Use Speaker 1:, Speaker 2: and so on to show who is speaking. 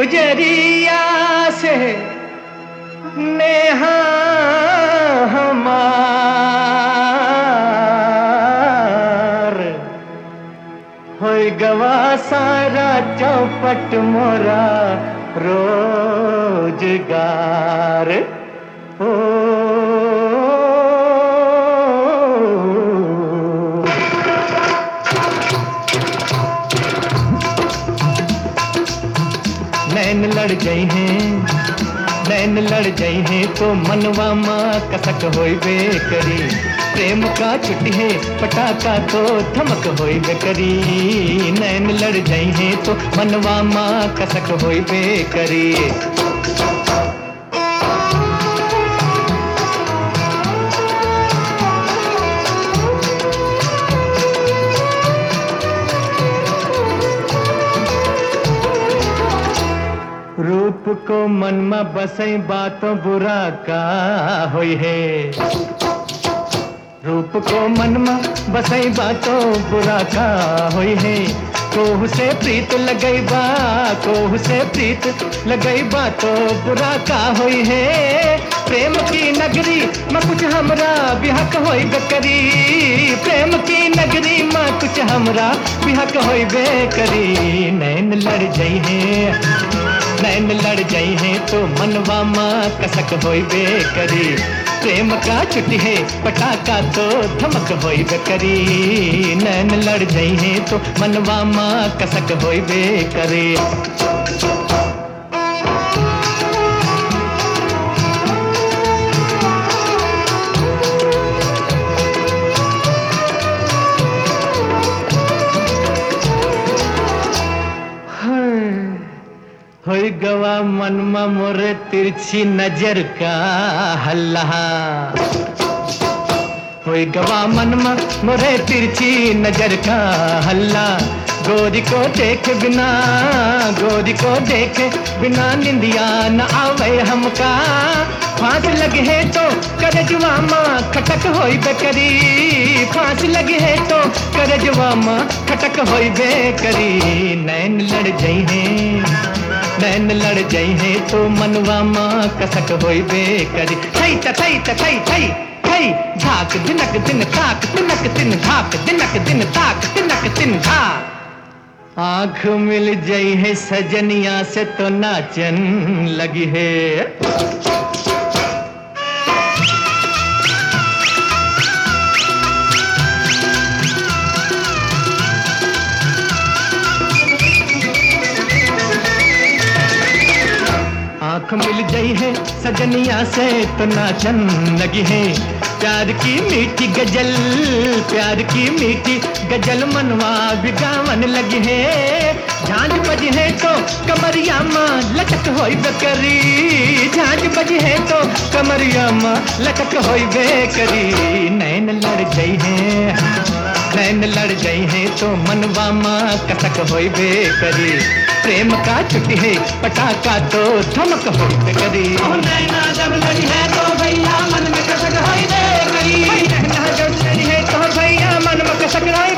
Speaker 1: गुजरिया से नेहा हमार। हो गवा सारा चौपट मोरा रोज़गार। ओ लड़ जाई हैं। नैन लड़ जाई हैं तो मनवा माँ कसक हो करी प्रेम का छुट्टी है, पटाखा तो धमक हो करी नैन लड़ जाई हैं तो मनवा माँ कसक हो करी रूप को मन में बसई बातों बुरा का होई है। रूप को मन में बसई बातों बुरा का होई है। कोहू से प्रीत लगई बा, कोहू से प्रीत लगई बा तो बुरा का होई है। प्रेम की नगरी में कुछ हमरा बिहक होई करी प्रेम की नगरी में कुछ हमरा बिहक होई करी नैन लड़ जाई है। नैन लड़ जाई है तो मनवा माँ कसक होइबे करी प्रेम का छुट्टी है, पटाखा तो धमक होइबे करी नैन लड़ जाई है तो मनवा माँ कसक होइबे करे होई गवा मनमा मोरे तिरछी नज़र का हल्ला। होई गवा मनमा मोरे तिरछी नज़र का हल्ला। गोरी को देख बिना, गोरी को देख बिना निंदिया न आवे हमका। फांस लगे है तो करे जुआमा खटक होई बेकरी। फांस लगे है तो करे जुआमा खटक होई बेकरी। नैन लड़ जाई है। नैन लड़ जाई है तो मनवा माँ कसक होई थई थई थई थई झाक, दिनक, दिन ताक तिनक धाक, दिनक, दिन ताक तिनक धाक। आँख मिल जाई है सजनिया से तो नाचन लगी है। आँख मिल गई है, सजनिया से तो नाचन लगी है। प्यार की मीठी गज़ल, प्यार की मीठी गज़ल मनवा बिगावन लगी है। झांझ बजी है तो कमरिया माँ लटक होई बेकरी। झांझ बजी है तो कमरिया माँ लटक होई बेकरी। नैन लड़ गई है, नैन लड़ गई है तो मनवा माँ कसक होई बेकरी। प्रेम का छुट्टी है पटाखा तो धमक हो करी।
Speaker 2: नैना जब लड़ी है तो भैया मन में कसक होई दे करी।
Speaker 1: नैना जब लड़ी है तो भैया मन में कसक होई